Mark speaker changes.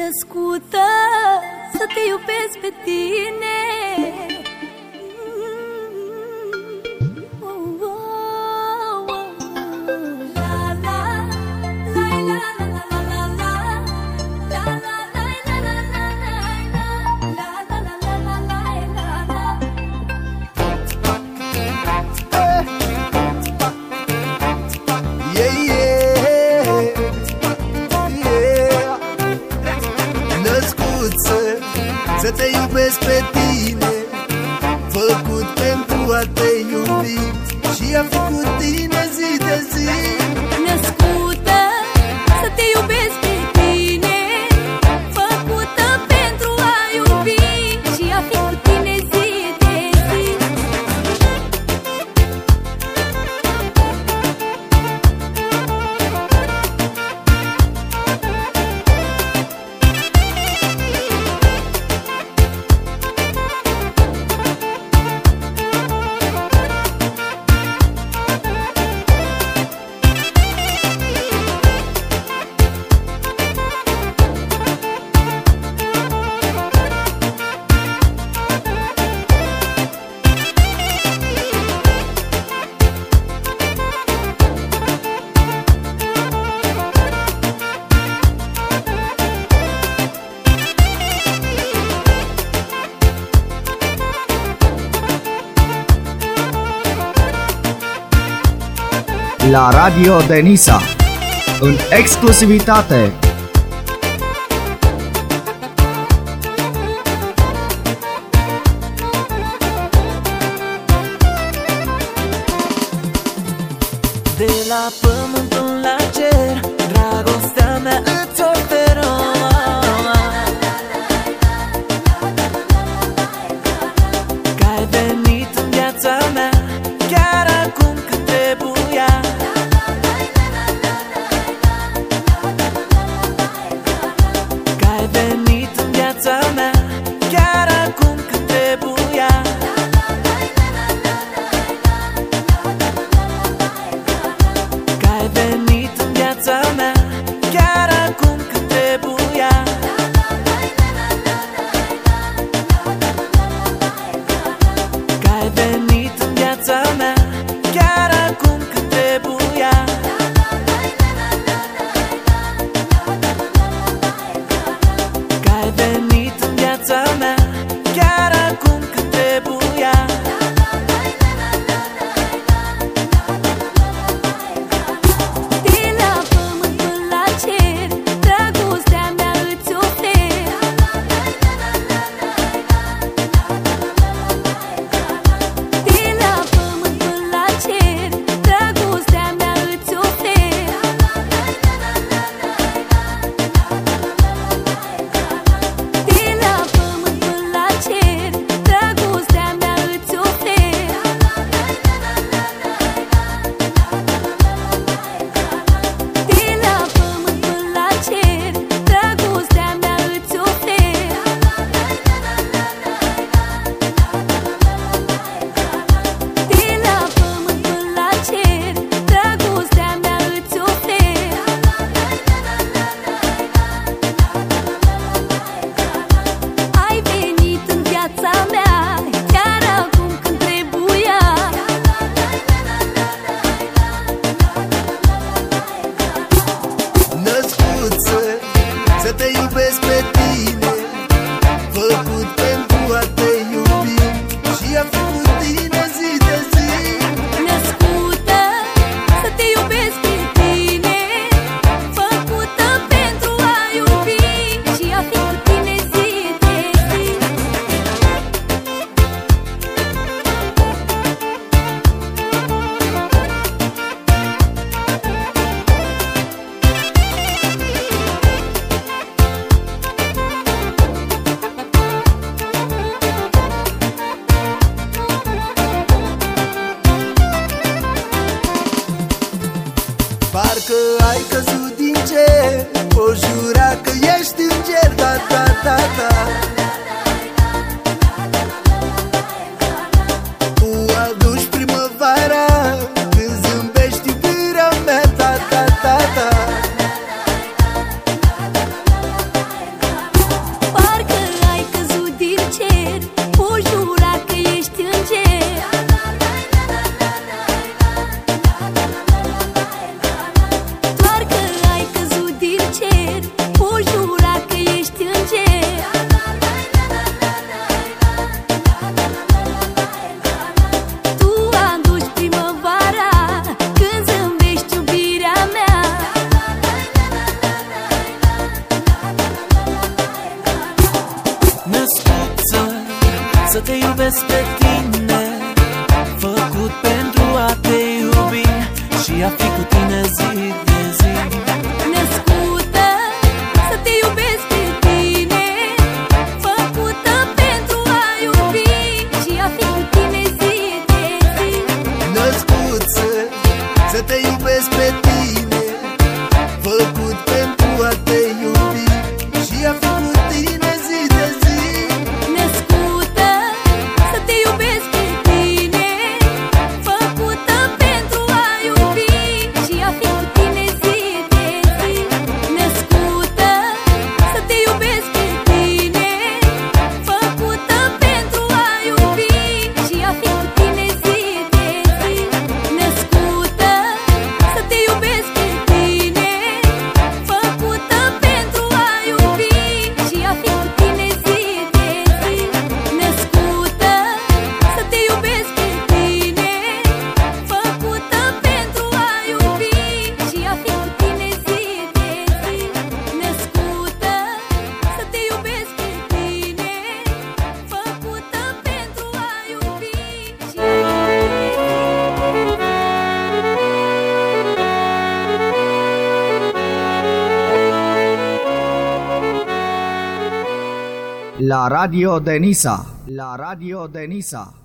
Speaker 1: născută să te iubesc pe tine. always.
Speaker 2: la Radio Denisa în exclusivitate.
Speaker 3: De la
Speaker 1: păr-
Speaker 4: Parcă ai căzut din ce O jura că ești înger, da, da, da, da.
Speaker 2: Să,
Speaker 1: să te iubesc pe tine Făcut pentru a te iubi Și a fi cu tine zi de zi.
Speaker 2: La radio de Niza.
Speaker 5: La radio de Niza.